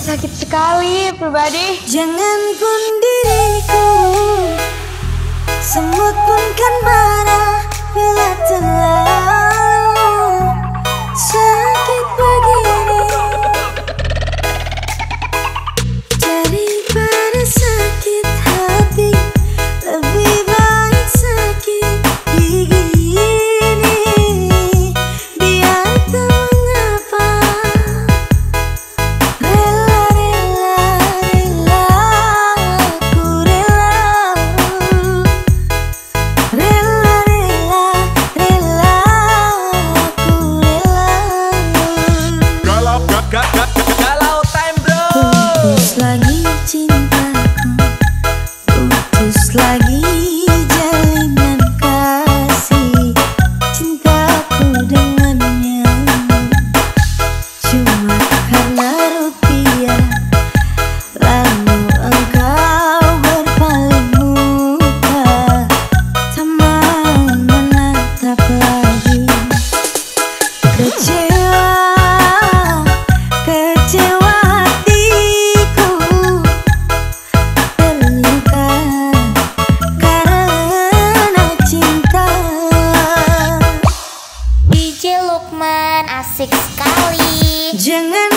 Sakit sekali pribadi. Jangan pun diriku. Semut pun kan marah Bila terlalu asik sekali. Jangan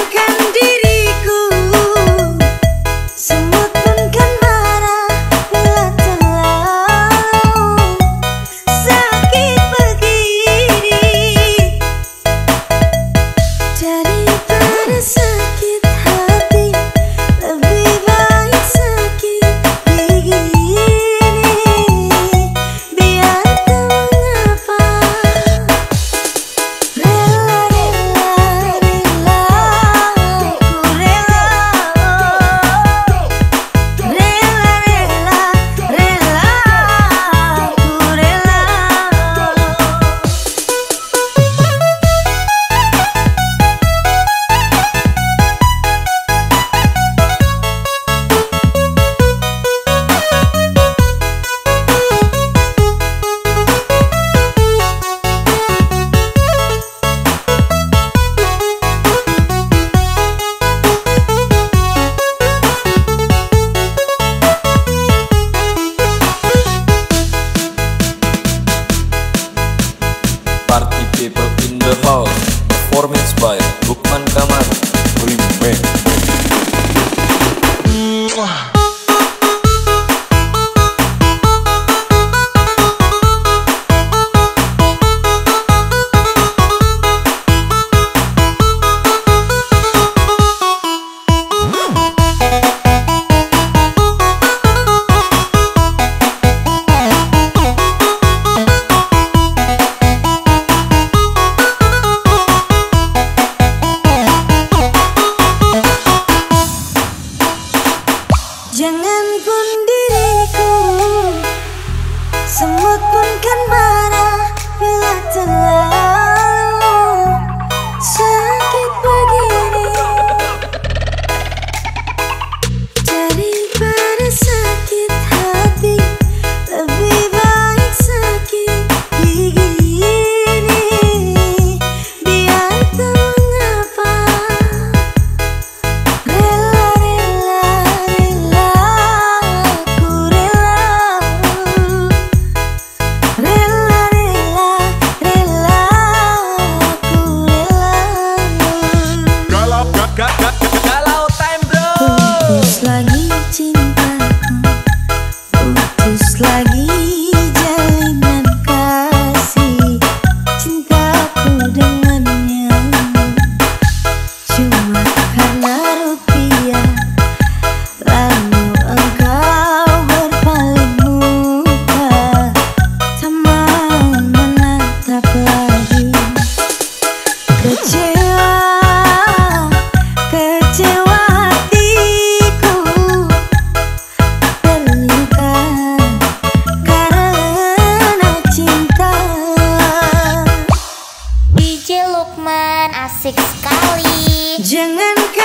之后 Jangan pun diriku Semut pun kan marah Bila telah Jangan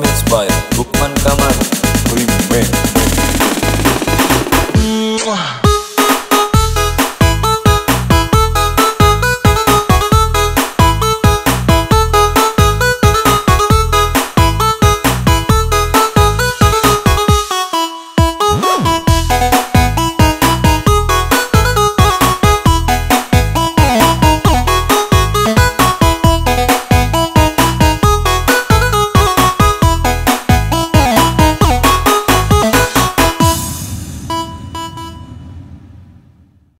Home by Bookman Kamal.